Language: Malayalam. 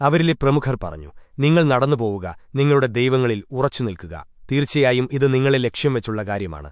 അവരിലെ പ്രമുഖർ പറഞ്ഞു നിങ്ങൾ നടന്നുപോവുക നിങ്ങളുടെ ദൈവങ്ങളിൽ ഉറച്ചു നിൽക്കുക തീർച്ചയായും ഇത് നിങ്ങളെ ലക്ഷ്യം വെച്ചുള്ള കാര്യമാണ്.